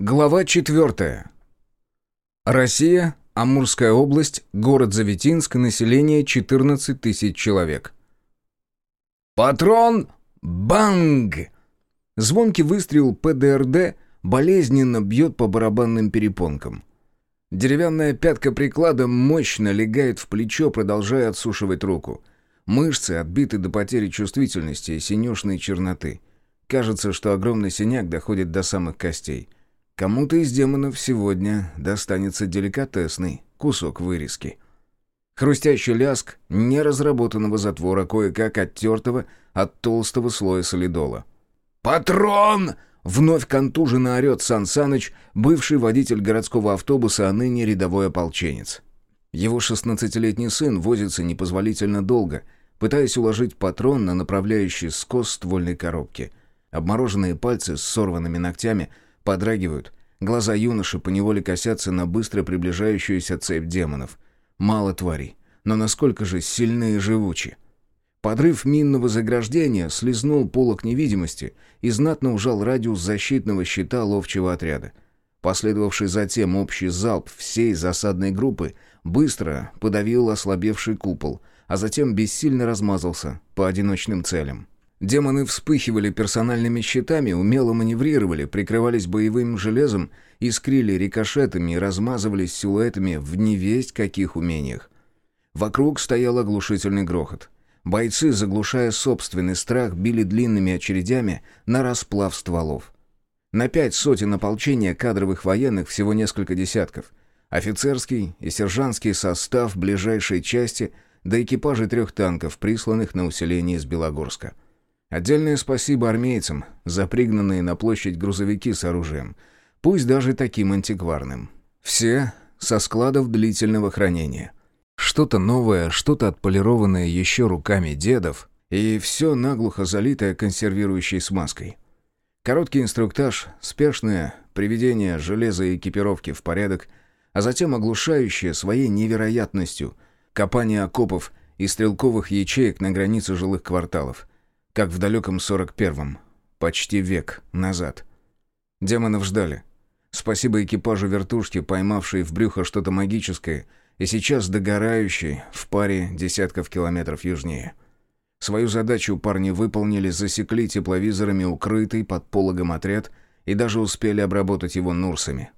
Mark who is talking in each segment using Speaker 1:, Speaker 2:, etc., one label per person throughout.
Speaker 1: Глава 4. Россия, Амурская область, город Завитинск, население 14 тысяч человек. «Патрон! Банг!» Звонкий выстрел ПДРД болезненно бьет по барабанным перепонкам. Деревянная пятка приклада мощно легает в плечо, продолжая отсушивать руку. Мышцы отбиты до потери чувствительности и синюшной черноты. Кажется, что огромный синяк доходит до самых костей. Кому-то из демонов сегодня достанется деликатесный кусок вырезки. Хрустящий ляск неразработанного затвора, кое-как оттертого от толстого слоя солидола. «Патрон!» — вновь контуженно орет Сан Саныч, бывший водитель городского автобуса, а ныне рядовой ополченец. Его шестнадцатилетний сын возится непозволительно долго, пытаясь уложить патрон на направляющий скос ствольной коробки. Обмороженные пальцы с сорванными ногтями — подрагивают. Глаза юноши поневоле косятся на быстро приближающуюся цепь демонов. Мало тварей, но насколько же сильны и живучи. Подрыв минного заграждения слезнул полок невидимости и знатно ужал радиус защитного щита ловчего отряда. Последовавший затем общий залп всей засадной группы быстро подавил ослабевший купол, а затем бессильно размазался по одиночным целям. Демоны вспыхивали персональными щитами, умело маневрировали, прикрывались боевым железом, искрили рикошетами и размазывались силуэтами в невесть каких умениях. Вокруг стоял оглушительный грохот. Бойцы, заглушая собственный страх, били длинными очередями на расплав стволов. На пять сотен ополчения кадровых военных всего несколько десятков. Офицерский и сержантский состав ближайшей части до экипажей трех танков, присланных на усиление из Белогорска. Отдельное спасибо армейцам за пригнанные на площадь грузовики с оружием, пусть даже таким антикварным. Все со складов длительного хранения. Что-то новое, что-то отполированное еще руками дедов, и все наглухо залитое консервирующей смазкой. Короткий инструктаж, спешное приведение железа и экипировки в порядок, а затем оглушающее своей невероятностью копание окопов и стрелковых ячеек на границе жилых кварталов – как в далеком 41-м, почти век назад. Демонов ждали. Спасибо экипажу вертушки, поймавшей в брюхо что-то магическое и сейчас догорающей в паре десятков километров южнее. Свою задачу парни выполнили, засекли тепловизорами укрытый под пологом отряд и даже успели обработать его нурсами.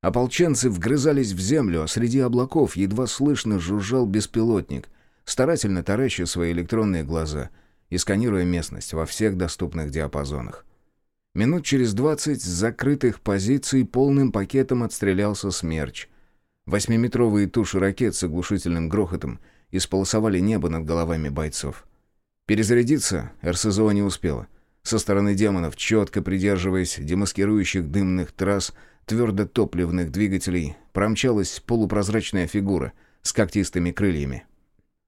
Speaker 1: Ополченцы вгрызались в землю, а среди облаков едва слышно жужжал беспилотник, старательно тараща свои электронные глаза — и сканируя местность во всех доступных диапазонах. Минут через двадцать с закрытых позиций полным пакетом отстрелялся «Смерч». Восьмиметровые туши ракет с оглушительным грохотом исполосовали небо над головами бойцов. Перезарядиться РСЗО не успела. Со стороны демонов, четко придерживаясь демаскирующих дымных трасс, твердотопливных двигателей, промчалась полупрозрачная фигура с когтистыми крыльями.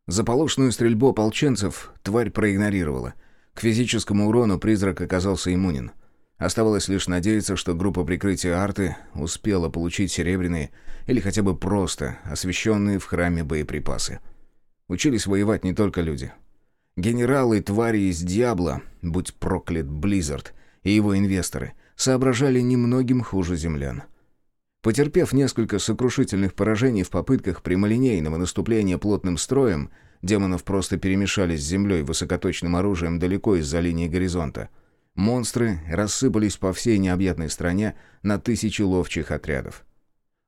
Speaker 1: Заполошную стрельбу ополченцев тварь проигнорировала. К физическому урону призрак оказался иммунен. Оставалось лишь надеяться, что группа прикрытия арты успела получить серебряные или хотя бы просто освещенные в храме боеприпасы. Учились воевать не только люди. Генералы твари из Диабла, будь проклят Близзард, и его инвесторы, соображали немногим хуже землян. Потерпев несколько сокрушительных поражений в попытках прямолинейного наступления плотным строем, демонов просто перемешались с землей высокоточным оружием далеко из-за линии горизонта. Монстры рассыпались по всей необъятной стране на тысячи ловчих отрядов.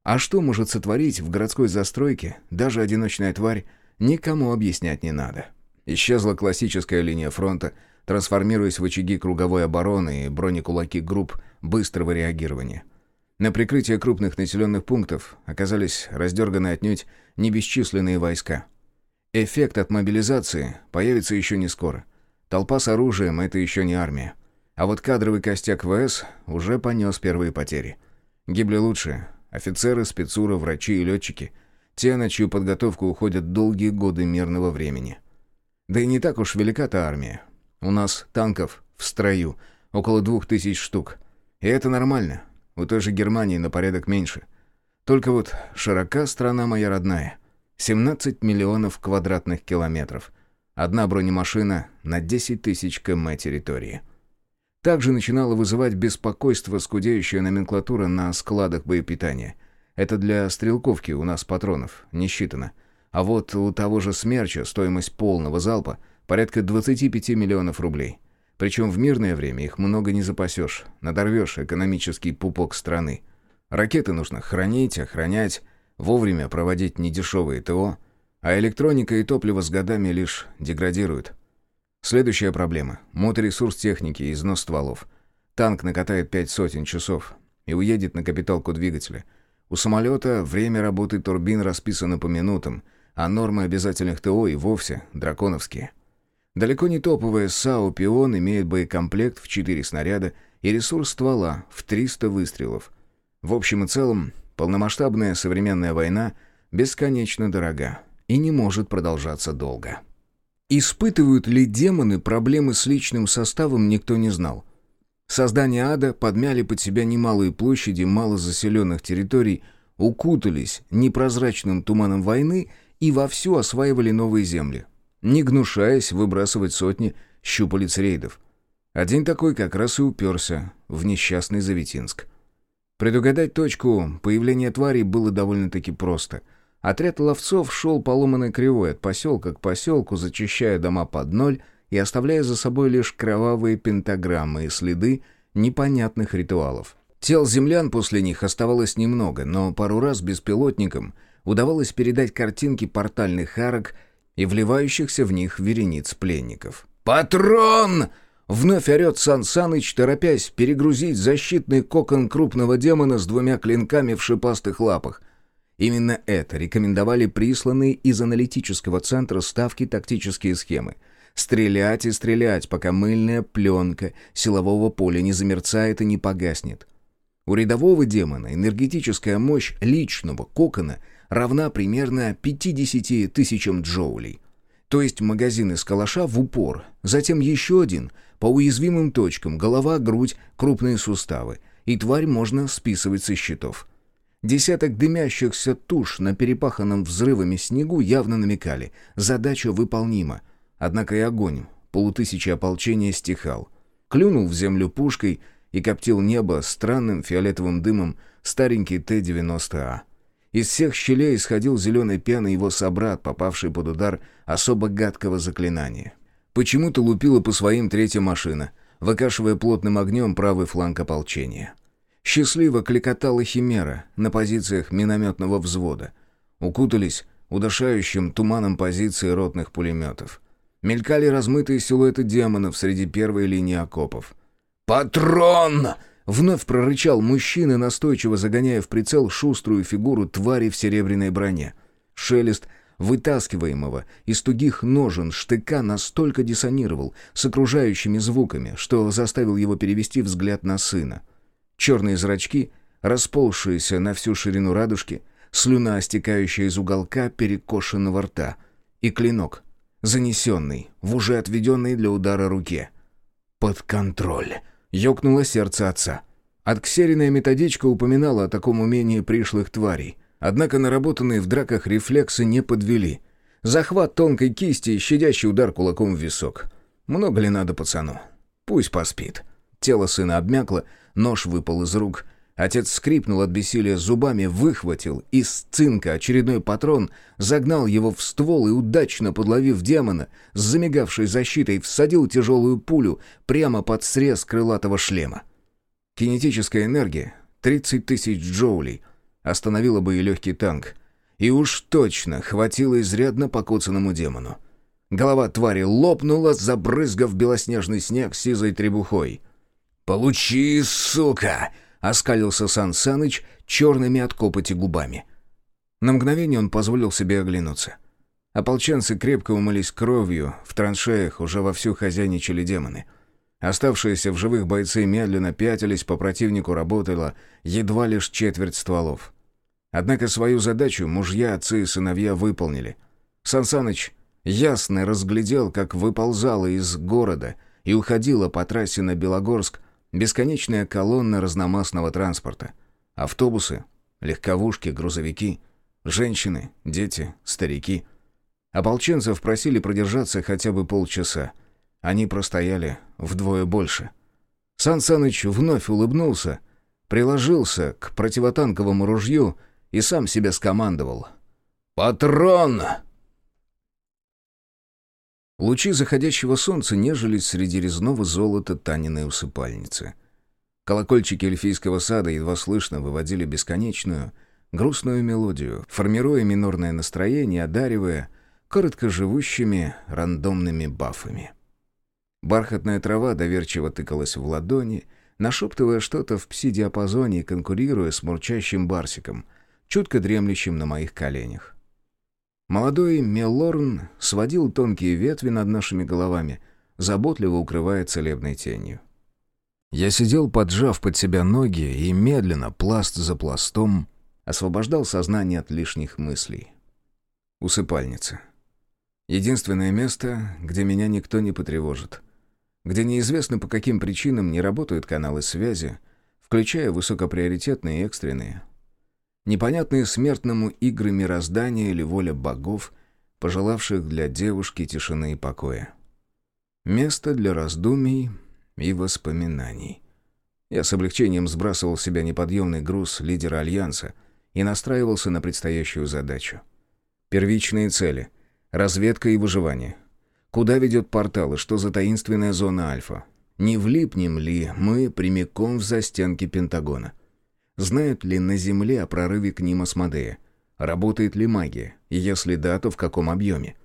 Speaker 1: А что может сотворить в городской застройке даже одиночная тварь, никому объяснять не надо. Исчезла классическая линия фронта, трансформируясь в очаги круговой обороны и бронекулаки групп быстрого реагирования – на прикрытие крупных населенных пунктов оказались раздерганы отнюдь не бесчисленные войска. Эффект от мобилизации появится еще не скоро. Толпа с оружием — это еще не армия. А вот кадровый костяк ВС уже понес первые потери. Гибли лучшие — офицеры, спецуры, врачи и летчики. Те, на чью подготовку уходят долгие годы мирного времени. Да и не так уж велика та армия. У нас танков в строю около двух тысяч штук. И это нормально. У той же Германии на порядок меньше. Только вот широка страна моя родная. 17 миллионов квадратных километров. Одна бронемашина на 10 тысяч км территории. Также начинала вызывать беспокойство скудеющая номенклатура на складах боепитания. Это для стрелковки у нас патронов, не считано. А вот у того же «Смерча» стоимость полного залпа порядка 25 миллионов рублей. Причем в мирное время их много не запасешь, надорвешь экономический пупок страны. Ракеты нужно хранить, охранять, вовремя проводить недешевые ТО, а электроника и топливо с годами лишь деградируют. Следующая проблема – моторесурс техники и износ стволов. Танк накатает пять сотен часов и уедет на капиталку двигателя. У самолета время работы турбин расписано по минутам, а нормы обязательных ТО и вовсе драконовские. Далеко не топовая САУ «Пион» имеет боекомплект в 4 снаряда и ресурс ствола в 300 выстрелов. В общем и целом, полномасштабная современная война бесконечно дорога и не может продолжаться долго. Испытывают ли демоны проблемы с личным составом, никто не знал. Создания ада подмяли под себя немалые площади малозаселенных территорий, укутались непрозрачным туманом войны и вовсю осваивали новые земли, не гнушаясь выбрасывать сотни щупалец рейдов. Один такой как раз и уперся в несчастный Заветинск. Предугадать точку появления тварей было довольно-таки просто — Отряд ловцов шел поломанной кривой от поселка к поселку, зачищая дома под ноль и оставляя за собой лишь кровавые пентаграммы и следы непонятных ритуалов. Тел землян после них оставалось немного, но пару раз беспилотникам удавалось передать картинки портальных арок и вливающихся в них верениц пленников. «Патрон!» — вновь орет Сан Саныч, торопясь перегрузить защитный кокон крупного демона с двумя клинками в шипастых лапах — Именно это рекомендовали присланные из аналитического центра ставки тактические схемы. Стрелять и стрелять, пока мыльная пленка силового поля не замерцает и не погаснет. У рядового демона энергетическая мощь личного кокона равна примерно 50 тысячам джоулей. То есть магазин из калаша в упор, затем еще один по уязвимым точкам, голова, грудь, крупные суставы, и тварь можно списывать со счетов. Десяток дымящихся туш на перепаханном взрывами снегу явно намекали. Задача выполнима. Однако и огонь полутысячи ополчения стихал. Клюнул в землю пушкой и коптил небо странным фиолетовым дымом старенький Т-90А. Из всех щелей исходил зеленой пеной его собрат, попавший под удар особо гадкого заклинания. Почему-то лупила по своим третья машина, выкашивая плотным огнем правый фланг ополчения. Счастливо кликотала химера на позициях минометного взвода. Укутались удушающим туманом позиции ротных пулеметов. Мелькали размытые силуэты демонов среди первой линии окопов. «Патрон!» — вновь прорычал мужчина, настойчиво загоняя в прицел шуструю фигуру твари в серебряной броне. Шелест вытаскиваемого из тугих ножен штыка настолько диссонировал с окружающими звуками, что заставил его перевести взгляд на сына — Черные зрачки, расползшиеся на всю ширину радужки, слюна, стекающая из уголка перекошенного рта, и клинок, занесенный в уже отведенной для удара руке. «Под контроль!» — ёкнуло сердце отца. Отксеренная методичка упоминала о таком умении пришлых тварей. Однако наработанные в драках рефлексы не подвели. Захват тонкой кисти и щадящий удар кулаком в висок. Много ли надо пацану? Пусть поспит. Тело сына обмякло, Нож выпал из рук. Отец скрипнул от бессилия зубами, выхватил из цинка очередной патрон, загнал его в ствол и, удачно подловив демона, с замигавшей защитой всадил тяжелую пулю прямо под срез крылатого шлема. Кинетическая энергия, 30 тысяч джоулей, остановила бы и легкий танк. И уж точно хватило изрядно покоцанному демону. Голова твари лопнула, забрызгав белоснежный снег сизой требухой. «Получи, сука!» — оскалился Сан Саныч черными от копоти губами. На мгновение он позволил себе оглянуться. Ополченцы крепко умылись кровью, в траншеях уже вовсю хозяйничали демоны. Оставшиеся в живых бойцы медленно пятились, по противнику работала едва лишь четверть стволов. Однако свою задачу мужья, отцы и сыновья выполнили. Сансаныч ясно разглядел, как выползала из города и уходила по трассе на Белогорск Бесконечная колонна разномастного транспорта. Автобусы, легковушки, грузовики, женщины, дети, старики. Ополченцев просили продержаться хотя бы полчаса. Они простояли вдвое больше. Сан Саныч вновь улыбнулся, приложился к противотанковому ружью и сам себе скомандовал. «Патрон!» Лучи заходящего солнца нежились среди резного золота Таниной усыпальницы. Колокольчики эльфийского сада едва слышно выводили бесконечную, грустную мелодию, формируя минорное настроение, одаривая короткоживущими рандомными бафами. Бархатная трава доверчиво тыкалась в ладони, нашептывая что-то в пси-диапазоне и конкурируя с мурчащим барсиком, чутко дремлющим на моих коленях. Молодой Мелорн сводил тонкие ветви над нашими головами, заботливо укрывая целебной тенью. Я сидел, поджав под себя ноги, и медленно, пласт за пластом, освобождал сознание от лишних мыслей. Усыпальница. Единственное место, где меня никто не потревожит. Где неизвестно по каким причинам не работают каналы связи, включая высокоприоритетные и экстренные — Непонятные смертному игры мироздания или воля богов, пожелавших для девушки тишины и покоя. Место для раздумий и воспоминаний. Я с облегчением сбрасывал с себя неподъемный груз лидера Альянса и настраивался на предстоящую задачу. Первичные цели. Разведка и выживание. Куда ведет портал и что за таинственная зона Альфа? Не влипнем ли мы прямиком в застенки Пентагона? Знают ли на Земле о прорыве к ним Асмодея? Работает ли магия? И если да, то в каком объеме?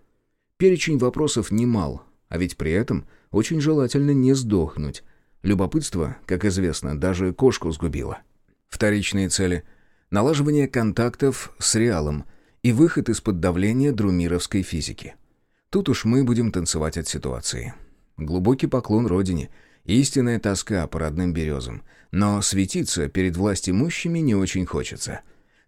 Speaker 1: Перечень вопросов немал, а ведь при этом очень желательно не сдохнуть. Любопытство, как известно, даже кошку сгубило. Вторичные цели – налаживание контактов с реалом и выход из-под давления друмировской физики. Тут уж мы будем танцевать от ситуации. Глубокий поклон Родине – Истинная тоска по родным березам. Но светиться перед властимущими не очень хочется.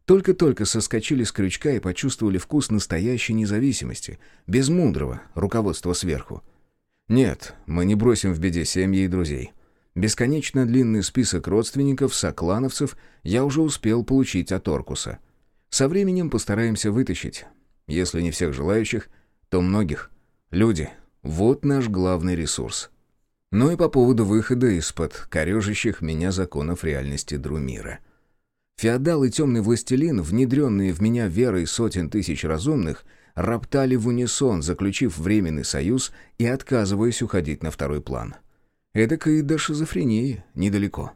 Speaker 1: Только-только соскочили с крючка и почувствовали вкус настоящей независимости, без мудрого руководства сверху. Нет, мы не бросим в беде семьи и друзей. Бесконечно длинный список родственников, соклановцев я уже успел получить от Оркуса. Со временем постараемся вытащить. Если не всех желающих, то многих. Люди — вот наш главный ресурс но и по поводу выхода из-под корежащих меня законов реальности Друмира. Феодал и темный властелин, внедренные в меня верой сотен тысяч разумных, роптали в унисон, заключив временный союз и отказываясь уходить на второй план. Эдак и до шизофрении недалеко.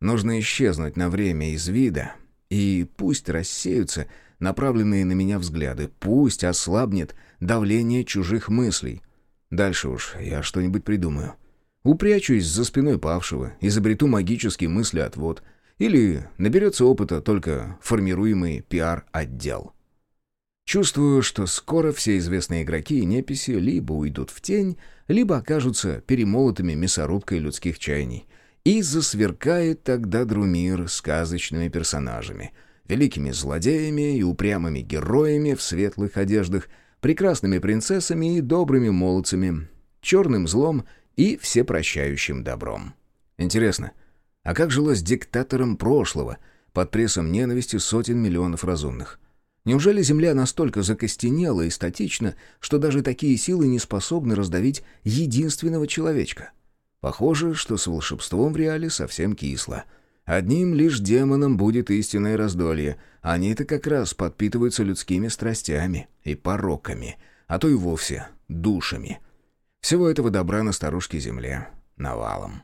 Speaker 1: Нужно исчезнуть на время из вида, и пусть рассеются направленные на меня взгляды, пусть ослабнет давление чужих мыслей. Дальше уж я что-нибудь придумаю. Упрячусь за спиной павшего, изобрету магический мыслеотвод. Или наберется опыта только формируемый пиар-отдел. Чувствую, что скоро все известные игроки и неписи либо уйдут в тень, либо окажутся перемолотыми мясорубкой людских чаяний. И засверкает тогда Друмир сказочными персонажами, великими злодеями и упрямыми героями в светлых одеждах, прекрасными принцессами и добрыми молодцами, черным злом — и всепрощающим добром. Интересно, а как жилось диктатором прошлого, под прессом ненависти сотен миллионов разумных? Неужели Земля настолько закостенела и статична, что даже такие силы не способны раздавить единственного человечка? Похоже, что с волшебством в реале совсем кисло. Одним лишь демонам будет истинное раздолье. Они-то как раз подпитываются людскими страстями и пороками, а то и вовсе душами — всего этого добра на старушке земле навалом.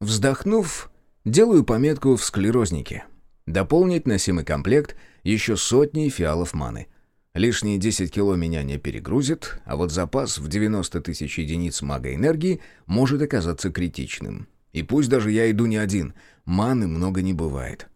Speaker 1: Вздохнув, делаю пометку в склерознике. Дополнить носимый комплект еще сотней фиалов маны. Лишние 10 кило меня не перегрузит, а вот запас в 90 тысяч единиц магоэнергии может оказаться критичным. И пусть даже я иду не один, маны много не бывает.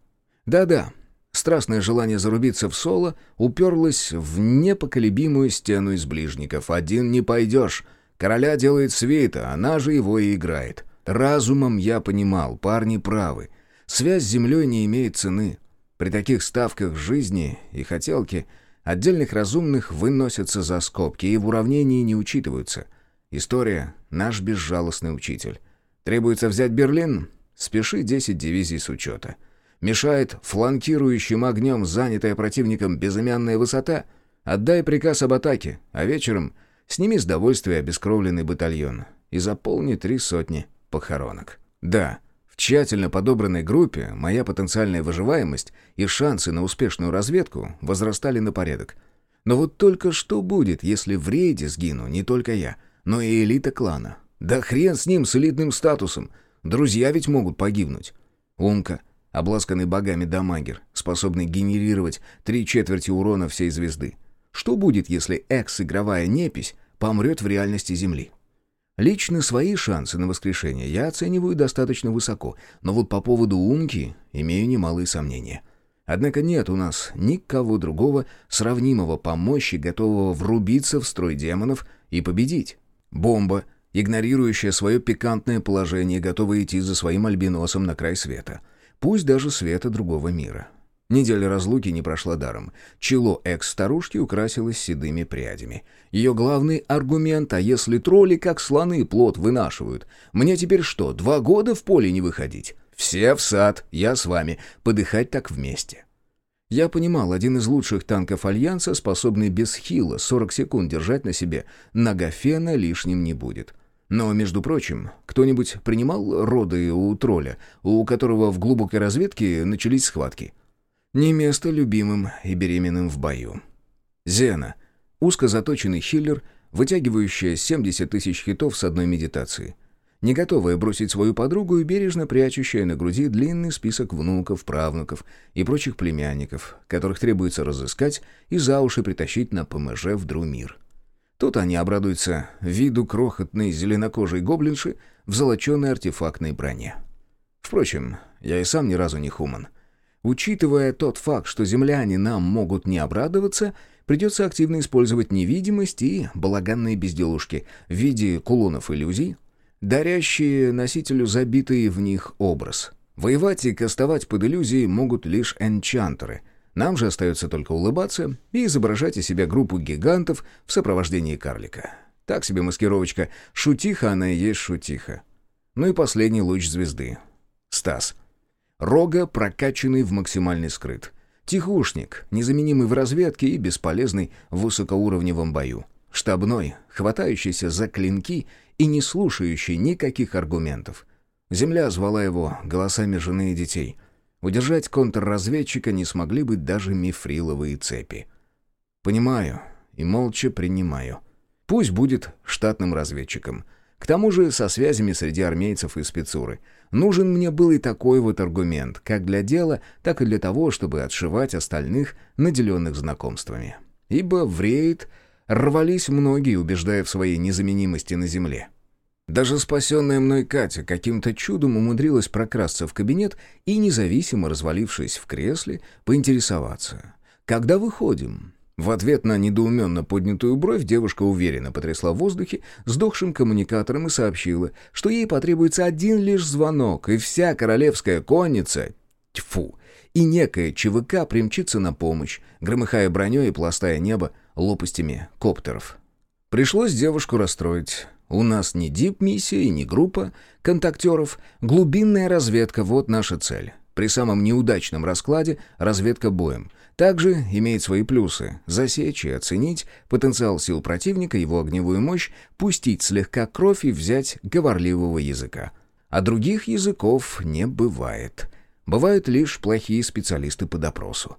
Speaker 1: Да-да, страстное желание зарубиться в соло уперлось в непоколебимую стену из ближников. Один не пойдешь — Короля делает свита, она же его и играет. Разумом я понимал, парни правы. Связь с землей не имеет цены. При таких ставках жизни и хотелки отдельных разумных выносятся за скобки и в уравнении не учитываются. История — наш безжалостный учитель. Требуется взять Берлин? Спеши 10 дивизий с учета. Мешает фланкирующим огнем занятая противником безымянная высота? Отдай приказ об атаке, а вечером — Сними с довольствия обескровленный батальон и заполни три сотни похоронок. Да, в тщательно подобранной группе моя потенциальная выживаемость и шансы на успешную разведку возрастали на порядок. Но вот только что будет, если в рейде сгину не только я, но и элита клана? Да хрен с ним, с элитным статусом. Друзья ведь могут погибнуть. Умка, обласканный богами дамагер, способный генерировать три четверти урона всей звезды. Что будет, если экс-игровая непись помрет в реальности Земли? Лично свои шансы на воскрешение я оцениваю достаточно высоко, но вот по поводу Умки имею немалые сомнения. Однако нет у нас никого другого, сравнимого по мощи, готового врубиться в строй демонов и победить. Бомба, игнорирующая свое пикантное положение, готова идти за своим альбиносом на край света. Пусть даже света другого мира. Неделя разлуки не прошла даром. Чело экс-старушки украсилось седыми прядями. Ее главный аргумент, а если тролли как слоны плод вынашивают? Мне теперь что, два года в поле не выходить? Все в сад, я с вами, подыхать так вместе. Я понимал, один из лучших танков Альянса, способный без хила 40 секунд держать на себе, Нагофена лишним не будет. Но, между прочим, кто-нибудь принимал роды у тролля, у которого в глубокой разведке начались схватки? Не место любимым и беременным в бою. Зена. Узко заточенный хиллер, вытягивающая 70 тысяч хитов с одной медитации – не готовая бросить свою подругу и бережно прячущая на груди длинный список внуков, правнуков и прочих племянников, которых требуется разыскать и за уши притащить на ПМЖ в Друмир. Тут они обрадуются виду крохотной зеленокожей гоблинши в золоченой артефактной броне. Впрочем, я и сам ни разу не хуман. Учитывая тот факт, что земляне нам могут не обрадоваться, придется активно использовать невидимость и балаганные безделушки в виде кулонов иллюзий, дарящие носителю забитый в них образ. Воевать и кастовать под иллюзией могут лишь энчантеры. Нам же остается только улыбаться и изображать из себя группу гигантов в сопровождении карлика. Так себе маскировочка. Шутиха она и есть шутиха. Ну и последний луч звезды. Стас. Рога, прокачанный в максимальный скрыт. Тихушник, незаменимый в разведке и бесполезный в высокоуровневом бою. Штабной, хватающийся за клинки и не слушающий никаких аргументов. Земля звала его голосами жены и детей. Удержать контрразведчика не смогли бы даже мифриловые цепи. Понимаю и молча принимаю. Пусть будет штатным разведчиком. К тому же со связями среди армейцев и спецуры. Нужен мне был и такой вот аргумент, как для дела, так и для того, чтобы отшивать остальных, наделенных знакомствами. Ибо в рейд рвались многие, убеждая в своей незаменимости на земле. Даже спасенная мной Катя каким-то чудом умудрилась прокрасться в кабинет и, независимо развалившись в кресле, поинтересоваться. «Когда выходим?» В ответ на недоуменно поднятую бровь девушка уверенно потрясла в воздухе сдохшим коммуникатором и сообщила, что ей потребуется один лишь звонок, и вся королевская конница... Тьфу! И некая ЧВК примчится на помощь, громыхая броней и пластая небо лопастями коптеров. Пришлось девушку расстроить. У нас не дип-миссия и не группа контактеров. Глубинная разведка — вот наша цель. При самом неудачном раскладе разведка боем. Также имеет свои плюсы. Засечь и оценить потенциал сил противника, его огневую мощь, пустить слегка кровь и взять говорливого языка. А других языков не бывает. Бывают лишь плохие специалисты по допросу.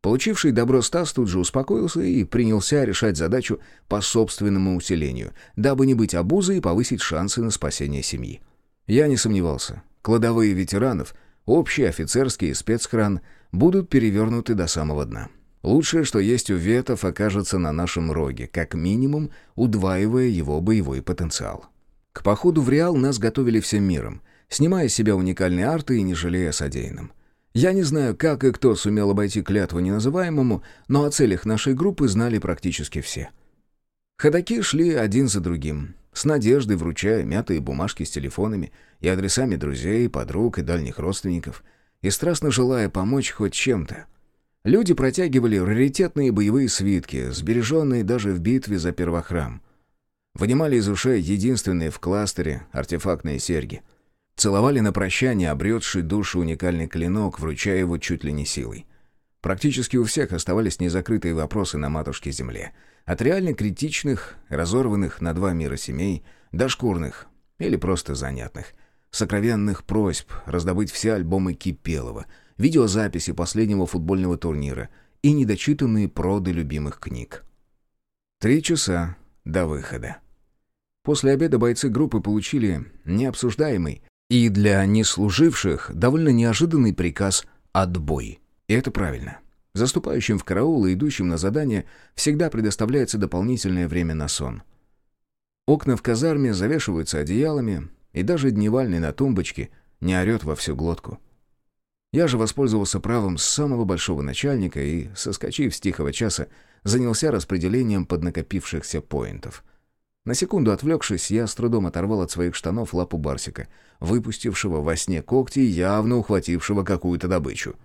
Speaker 1: Получивший добро Стас тут же успокоился и принялся решать задачу по собственному усилению, дабы не быть обузой и повысить шансы на спасение семьи. Я не сомневался. Кладовые ветеранов, общий офицерский спецхран будут перевернуты до самого дна. Лучшее, что есть у ветов, окажется на нашем роге, как минимум удваивая его боевой потенциал. К походу в Реал нас готовили всем миром, снимая с себя уникальные арты и не жалея содеянным. Я не знаю, как и кто сумел обойти клятву неназываемому, но о целях нашей группы знали практически все. Ходаки шли один за другим, с надеждой вручая мятые бумажки с телефонами и адресами друзей, подруг и дальних родственников, и страстно желая помочь хоть чем-то. Люди протягивали раритетные боевые свитки, сбереженные даже в битве за первохрам. Вынимали из ушей единственные в кластере артефактные серьги — Целовали на прощание обретший душу уникальный клинок, вручая его чуть ли не силой. Практически у всех оставались незакрытые вопросы на матушке земле. От реально критичных, разорванных на два мира семей, до шкурных или просто занятных. Сокровенных просьб раздобыть все альбомы Кипелова, видеозаписи последнего футбольного турнира и недочитанные проды любимых книг. Три часа до выхода. После обеда бойцы группы получили необсуждаемый и для неслуживших довольно неожиданный приказ «отбой». И это правильно. Заступающим в караул и идущим на задание всегда предоставляется дополнительное время на сон. Окна в казарме завешиваются одеялами, и даже дневальный на тумбочке не орет во всю глотку. Я же воспользовался правом самого большого начальника и, соскочив с тихого часа, занялся распределением поднакопившихся поинтов — на секунду отвлекшись, я с трудом оторвал от своих штанов лапу Барсика, выпустившего во сне когти и явно ухватившего какую-то добычу.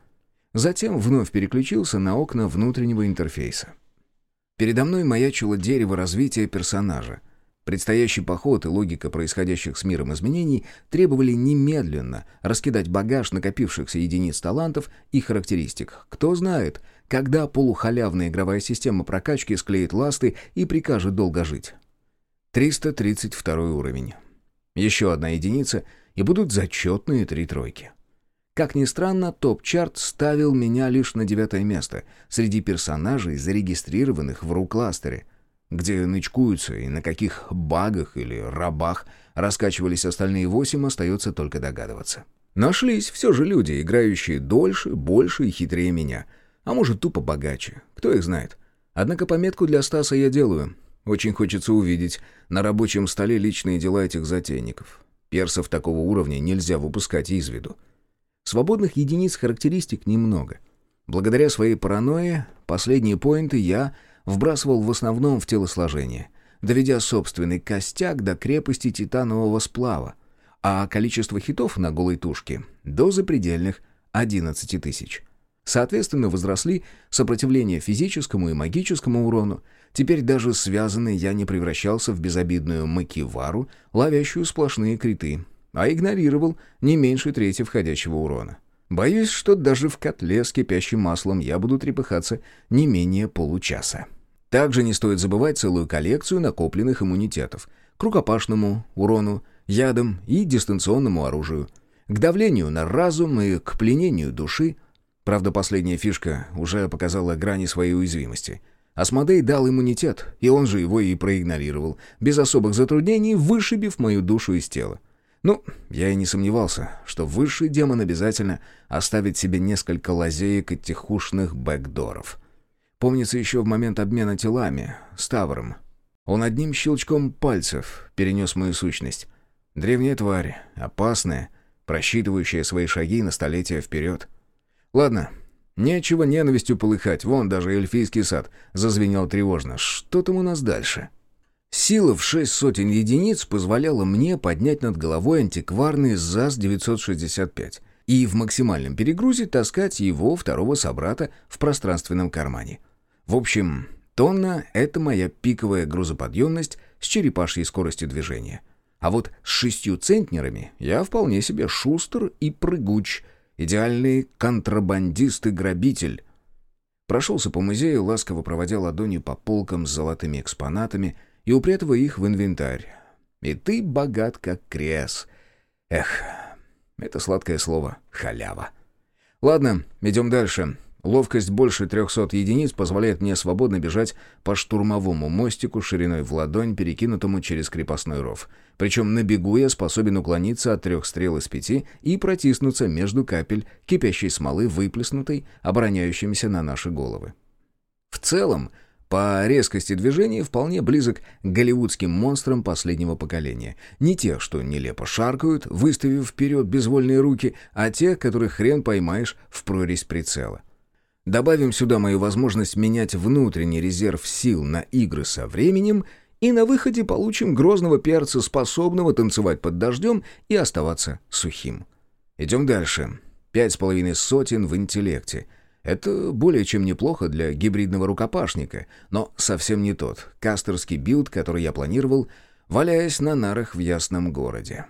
Speaker 1: Затем вновь переключился на окна внутреннего интерфейса. Передо мной маячило дерево развития персонажа. Предстоящий поход и логика происходящих с миром изменений требовали немедленно раскидать багаж накопившихся единиц талантов и характеристик. Кто знает, когда полухалявная игровая система прокачки склеит ласты и прикажет долго жить. 332 уровень. Еще одна единица, и будут зачетные три тройки. Как ни странно, топ-чарт ставил меня лишь на девятое место среди персонажей, зарегистрированных в ру-кластере, где нычкуются и на каких багах или рабах раскачивались остальные восемь, остается только догадываться. Нашлись все же люди, играющие дольше, больше и хитрее меня. А может, тупо богаче. Кто их знает. Однако пометку для Стаса я делаю. Очень хочется увидеть на рабочем столе личные дела этих затейников. Персов такого уровня нельзя выпускать из виду. Свободных единиц характеристик немного. Благодаря своей паранойе последние поинты я вбрасывал в основном в телосложение, доведя собственный костяк до крепости титанового сплава, а количество хитов на голой тушке до запредельных 11 тысяч. Соответственно, возросли сопротивление физическому и магическому урону. Теперь даже связанный я не превращался в безобидную макивару, ловящую сплошные криты, а игнорировал не меньше трети входящего урона. Боюсь, что даже в котле с кипящим маслом я буду трепыхаться не менее получаса. Также не стоит забывать целую коллекцию накопленных иммунитетов к рукопашному урону, ядам и дистанционному оружию, к давлению на разум и к пленению души – Правда, последняя фишка уже показала грани своей уязвимости. Асмодей дал иммунитет, и он же его и проигнорировал, без особых затруднений вышибив мою душу из тела. Ну, я и не сомневался, что высший демон обязательно оставит себе несколько лазеек и тихушных бэкдоров. Помнится еще в момент обмена телами с Тавром. Он одним щелчком пальцев перенес мою сущность. Древняя тварь, опасная, просчитывающая свои шаги на столетия вперед. Ладно, нечего ненавистью полыхать, вон даже эльфийский сад зазвенел тревожно. Что там у нас дальше? Сила в шесть сотен единиц позволяла мне поднять над головой антикварный ЗАЗ-965 и в максимальном перегрузе таскать его второго собрата в пространственном кармане. В общем, тонна — это моя пиковая грузоподъемность с черепашьей скоростью движения. А вот с шестью центнерами я вполне себе шустр и прыгуч — Идеальный контрабандист и грабитель. Прошелся по музею, ласково проводя ладони по полкам с золотыми экспонатами и упрятывая их в инвентарь. И ты богат, как крес. Эх, это сладкое слово «халява». Ладно, идем дальше. Ловкость больше 300 единиц позволяет мне свободно бежать по штурмовому мостику шириной в ладонь, перекинутому через крепостной ров. Причем на бегу я способен уклониться от трех стрел из пяти и протиснуться между капель кипящей смолы, выплеснутой, обороняющимися на наши головы. В целом, по резкости движения вполне близок к голливудским монстрам последнего поколения. Не тех, что нелепо шаркают, выставив вперед безвольные руки, а тех, которых хрен поймаешь в прорезь прицела. Добавим сюда мою возможность менять внутренний резерв сил на игры со временем, и на выходе получим грозного перца, способного танцевать под дождем и оставаться сухим. Идем дальше. Пять с половиной сотен в интеллекте. Это более чем неплохо для гибридного рукопашника, но совсем не тот кастерский билд, который я планировал, валяясь на нарах в ясном городе.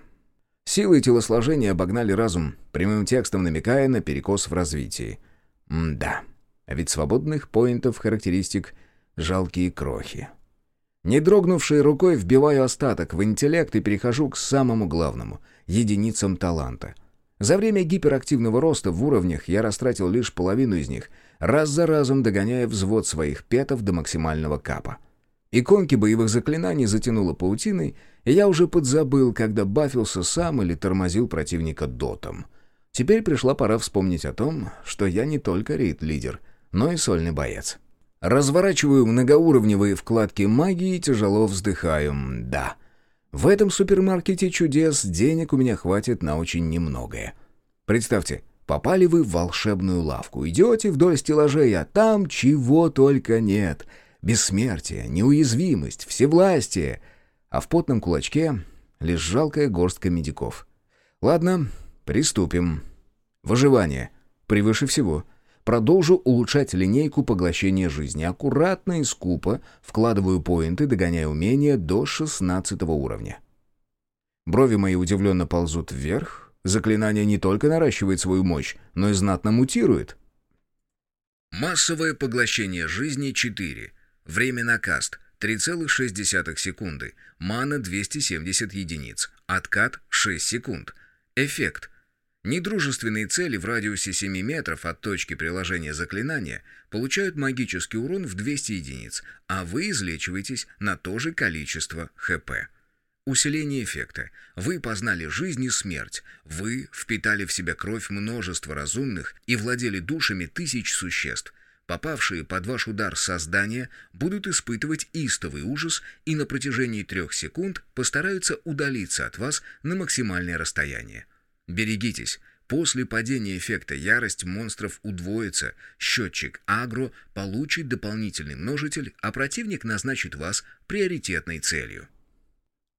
Speaker 1: Силы и телосложения обогнали разум, прямым текстом намекая на перекос в развитии — М-да. А ведь свободных поинтов характеристик жалкие крохи. Не дрогнувшей рукой вбиваю остаток в интеллект и перехожу к самому главному. единицам таланта. За время гиперактивного роста в уровнях я растратил лишь половину из них, раз за разом догоняя взвод своих петов до максимального капа. Иконки боевых заклинаний затянуло паутиной, и я уже подзабыл, когда бафился сам или тормозил противника дотом. Теперь пришла пора вспомнить о том, что я не только рейд-лидер, но и сольный боец. Разворачиваю многоуровневые вкладки магии и тяжело вздыхаю. Да, в этом супермаркете чудес денег у меня хватит на очень немногое. Представьте, попали вы в волшебную лавку, идете вдоль стеллажей, а там чего только нет — бессмертие, неуязвимость, всевластие, а в потном кулачке лишь жалкая горстка медиков. Ладно, приступим. Выживание. Превыше всего. Продолжу улучшать линейку поглощения жизни. Аккуратно и скупо вкладываю поинты, догоняя умения до 16 уровня. Брови мои удивленно ползут вверх. Заклинание не только наращивает свою мощь, но и знатно мутирует. Массовое поглощение жизни 4. Время на каст 3,6 секунды. Мана 270 единиц. Откат 6 секунд. Эффект. Недружественные цели в радиусе 7 метров от точки приложения заклинания получают магический урон в 200 единиц, а вы излечиваетесь на то же количество ХП. Усиление эффекта. Вы познали жизнь и смерть. Вы впитали в себя кровь множества разумных и владели душами тысяч существ. Попавшие под ваш удар создания будут испытывать истовый ужас и на протяжении трех секунд постараются удалиться от вас на максимальное расстояние. Берегитесь, после падения эффекта ярость монстров удвоится, счетчик агро получит дополнительный множитель, а противник назначит вас приоритетной целью.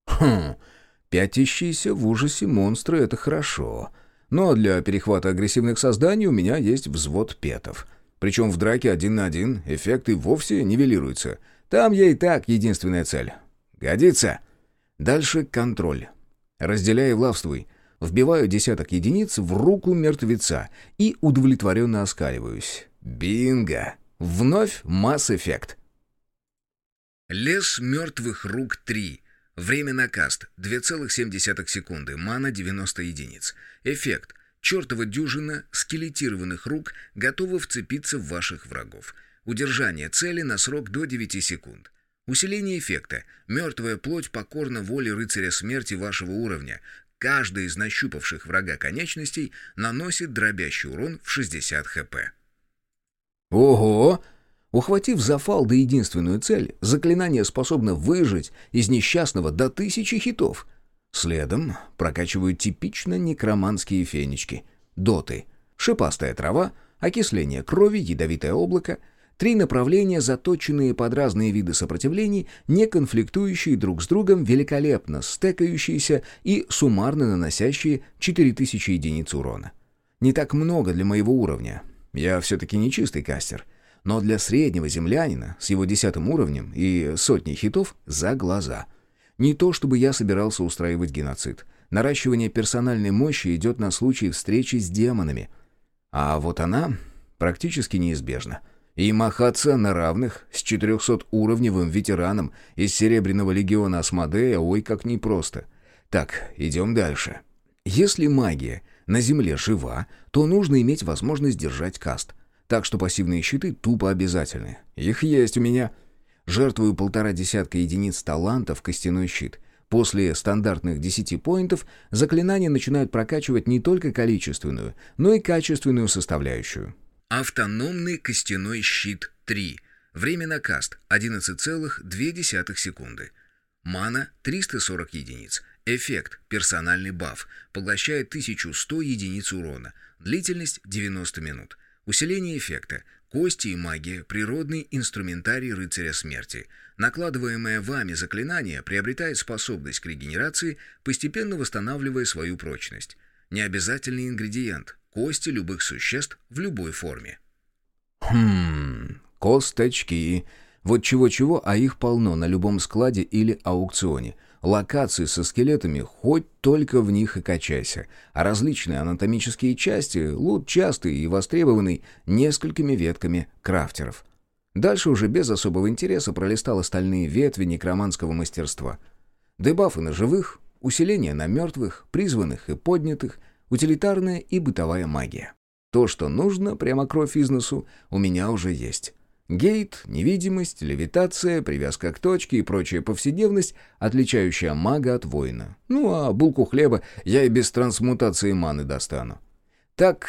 Speaker 1: Хм, пятящиеся в ужасе монстры — это хорошо. Но для перехвата агрессивных созданий у меня есть взвод петов — причем в драке один на один эффекты вовсе нивелируются. Там я и так единственная цель. Годится. Дальше контроль. Разделяй и влавствуй. Вбиваю десяток единиц в руку мертвеца и удовлетворенно оскаливаюсь. Бинго! Вновь масс-эффект. Лес мертвых рук 3. Время на каст 2,7 секунды. Мана 90 единиц. Эффект. Чертова дюжина скелетированных рук готова вцепиться в ваших врагов. Удержание цели на срок до 9 секунд. Усиление эффекта. Мертвая плоть покорна воле рыцаря смерти вашего уровня. Каждая из нащупавших врага конечностей наносит дробящий урон в 60 хп. Ого! Ухватив за фалды единственную цель, заклинание способно выжить из несчастного до тысячи хитов. Следом прокачивают типично некроманские фенечки. Доты. Шипастая трава, окисление крови, ядовитое облако. Три направления, заточенные под разные виды сопротивлений, не конфликтующие друг с другом, великолепно стекающиеся и суммарно наносящие 4000 единиц урона. Не так много для моего уровня. Я все-таки не чистый кастер. Но для среднего землянина с его десятым уровнем и сотней хитов за глаза — не то чтобы я собирался устраивать геноцид. Наращивание персональной мощи идет на случай встречи с демонами. А вот она практически неизбежна. И махаться на равных с 400-уровневым ветераном из Серебряного легиона Асмодея ой как непросто. Так, идем дальше. Если магия на Земле жива, то нужно иметь возможность держать каст. Так что пассивные щиты тупо обязательны. Их есть у меня — Жертвую полтора десятка единиц таланта в костяной щит. После стандартных 10 поинтов заклинания начинают прокачивать не только количественную, но и качественную составляющую. Автономный костяной щит 3. Время на каст 11,2 секунды. Мана 340 единиц. Эффект персональный баф. Поглощает 1100 единиц урона. Длительность 90 минут. Усиление эффекта. Кости и магия – природный инструментарий рыцаря смерти. Накладываемое вами заклинание приобретает способность к регенерации, постепенно восстанавливая свою прочность. Необязательный ингредиент – кости любых существ в любой форме. Хм, косточки. Вот чего-чего, а их полно на любом складе или аукционе – Локации со скелетами хоть только в них и качайся, а различные анатомические части — лут частый и востребованный несколькими ветками крафтеров. Дальше уже без особого интереса пролистал остальные ветви некроманского мастерства. Дебафы на живых, усиление на мертвых, призванных и поднятых, утилитарная и бытовая магия. То, что нужно, прямо кровь из носу, у меня уже есть. Гейт, невидимость, левитация, привязка к точке и прочая повседневность, отличающая мага от воина. Ну а булку хлеба я и без трансмутации маны достану. Так,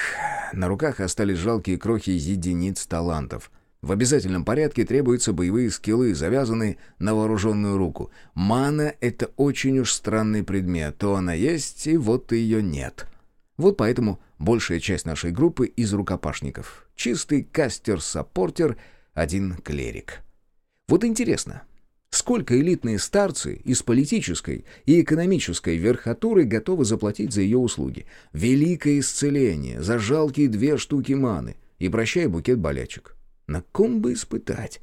Speaker 1: на руках остались жалкие крохи единиц талантов. В обязательном порядке требуются боевые скиллы, завязанные на вооруженную руку. Мана — это очень уж странный предмет. То она есть, и вот ее нет. Вот поэтому большая часть нашей группы из рукопашников. Чистый кастер-саппортер — один клерик. Вот интересно, сколько элитные старцы из политической и экономической верхотуры готовы заплатить за ее услуги? Великое исцеление за жалкие две штуки маны и прощай букет болячек. На ком бы испытать?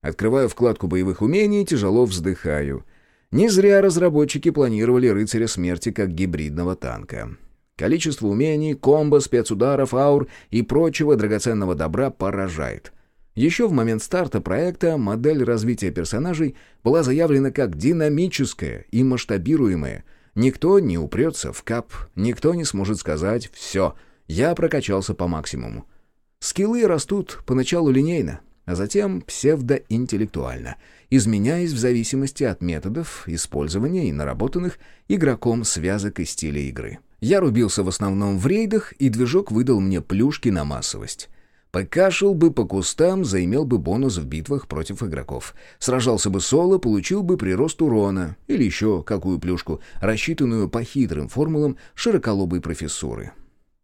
Speaker 1: Открываю вкладку боевых умений и тяжело вздыхаю. Не зря разработчики планировали рыцаря смерти как гибридного танка. Количество умений, комбо, спецударов, аур и прочего драгоценного добра поражает. Еще в момент старта проекта модель развития персонажей была заявлена как динамическая и масштабируемая. Никто не упрется в кап, никто не сможет сказать «все, я прокачался по максимуму». Скиллы растут поначалу линейно, а затем псевдоинтеллектуально, изменяясь в зависимости от методов использования и наработанных игроком связок и стиля игры. Я рубился в основном в рейдах, и движок выдал мне плюшки на массовость. Покашил бы по кустам, заимел бы бонус в битвах против игроков. Сражался бы соло, получил бы прирост урона. Или еще какую плюшку, рассчитанную по хитрым формулам широколобой профессуры.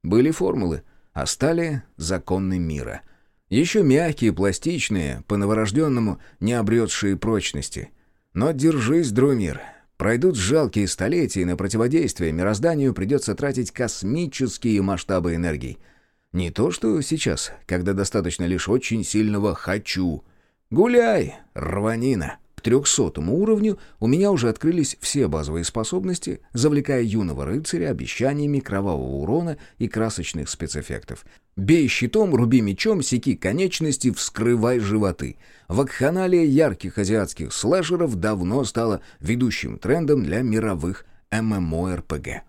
Speaker 1: Были формулы, а стали законы мира. Еще мягкие, пластичные, по новорожденному не обретшие прочности. Но держись, Друмир. Пройдут жалкие столетия, и на противодействие мирозданию придется тратить космические масштабы энергии — не то, что сейчас, когда достаточно лишь очень сильного «хочу». Гуляй, рванина. К трехсотому уровню у меня уже открылись все базовые способности, завлекая юного рыцаря обещаниями кровавого урона и красочных спецэффектов. Бей щитом, руби мечом, секи конечности, вскрывай животы. Вакханалия ярких азиатских слэшеров давно стала ведущим трендом для мировых ММО-РПГ.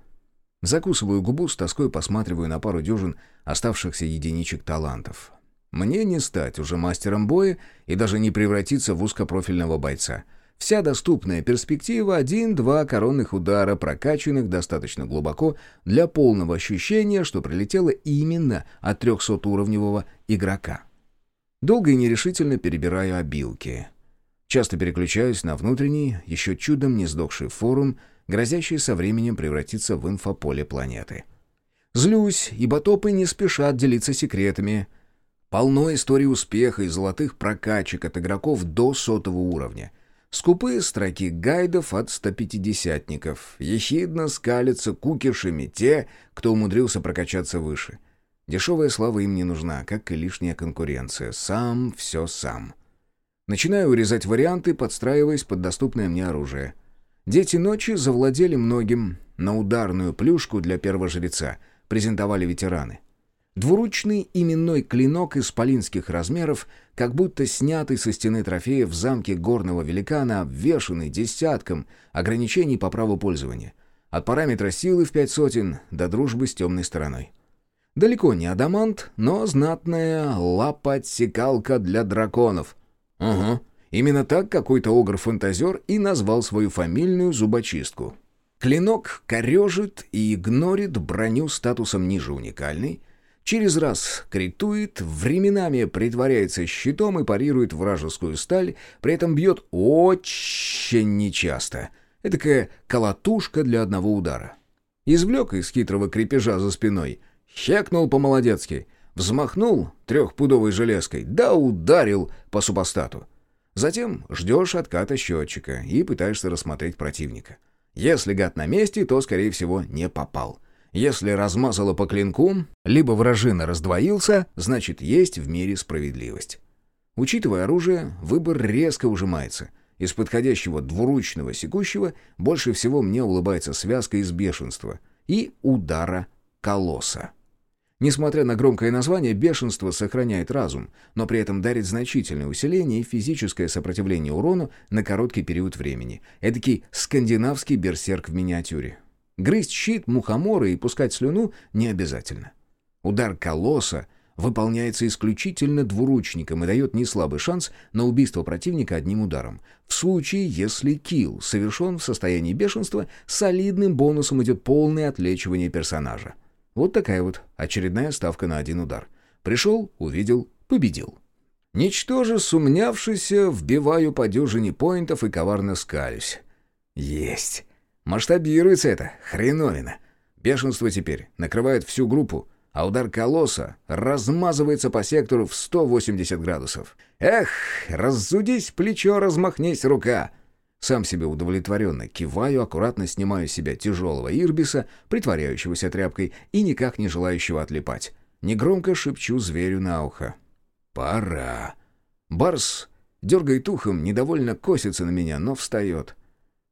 Speaker 1: Закусываю губу, с тоской посматриваю на пару дюжин оставшихся единичек талантов. Мне не стать уже мастером боя и даже не превратиться в узкопрофильного бойца. Вся доступная перспектива — один-два коронных удара, прокачанных достаточно глубоко для полного ощущения, что прилетело именно от 300-уровневого игрока. Долго и нерешительно перебираю обилки. Часто переключаюсь на внутренний, еще чудом не сдохший форум — грозящий со временем превратиться в инфополе планеты. Злюсь, ибо топы не спешат делиться секретами. Полно историй успеха и золотых прокачек от игроков до сотого уровня. Скупые строки гайдов от 150-ников. Ехидно скалятся кукишами те, кто умудрился прокачаться выше. Дешевая слава им не нужна, как и лишняя конкуренция. Сам все сам. Начинаю урезать варианты, подстраиваясь под доступное мне оружие. Дети ночи завладели многим. На ударную плюшку для первого жреца презентовали ветераны. Двуручный именной клинок исполинских размеров, как будто снятый со стены трофея в замке горного великана, обвешанный десятком ограничений по праву пользования. От параметра силы в пять сотен до дружбы с темной стороной. Далеко не адамант, но знатная лапа-отсекалка для драконов. Угу. Именно так какой-то огр-фантазер и назвал свою фамильную зубочистку. Клинок корежит и игнорит броню статусом ниже уникальной, через раз критует, временами притворяется щитом и парирует вражескую сталь, при этом бьет очень нечасто. Этакая колотушка для одного удара. Извлек из хитрого крепежа за спиной, щекнул по-молодецки, взмахнул трехпудовой железкой, да ударил по супостату. Затем ждешь отката счетчика и пытаешься рассмотреть противника. Если гад на месте, то, скорее всего, не попал. Если размазало по клинку, либо вражина раздвоился, значит, есть в мире справедливость. Учитывая оружие, выбор резко ужимается. Из подходящего двуручного секущего больше всего мне улыбается связка из бешенства и удара колосса. Несмотря на громкое название, бешенство сохраняет разум, но при этом дарит значительное усиление и физическое сопротивление урону на короткий период времени. Эдакий скандинавский берсерк в миниатюре. Грызть щит, мухоморы и пускать слюну не обязательно. Удар колосса выполняется исключительно двуручником и дает неслабый шанс на убийство противника одним ударом. В случае, если килл совершен в состоянии бешенства, солидным бонусом идет полное отлечивание персонажа. Вот такая вот очередная ставка на один удар. Пришел, увидел, победил. Ничтоже сумнявшийся, вбиваю по дюжине поинтов и коварно скалюсь. Есть. Масштабируется это, хреновина. Бешенство теперь накрывает всю группу, а удар колосса размазывается по сектору в 180 градусов. Эх, раззудись плечо, размахнись рука. Сам себе удовлетворенно киваю, аккуратно снимаю с себя тяжелого ирбиса, притворяющегося тряпкой и никак не желающего отлипать. Негромко шепчу зверю на ухо. «Пора». Барс дергает ухом, недовольно косится на меня, но встает.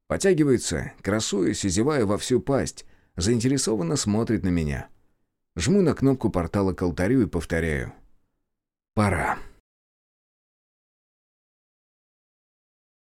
Speaker 1: Потягивается, красуясь и зевая во всю пасть, заинтересованно смотрит на меня. Жму на кнопку портала к алтарю и повторяю. «Пора».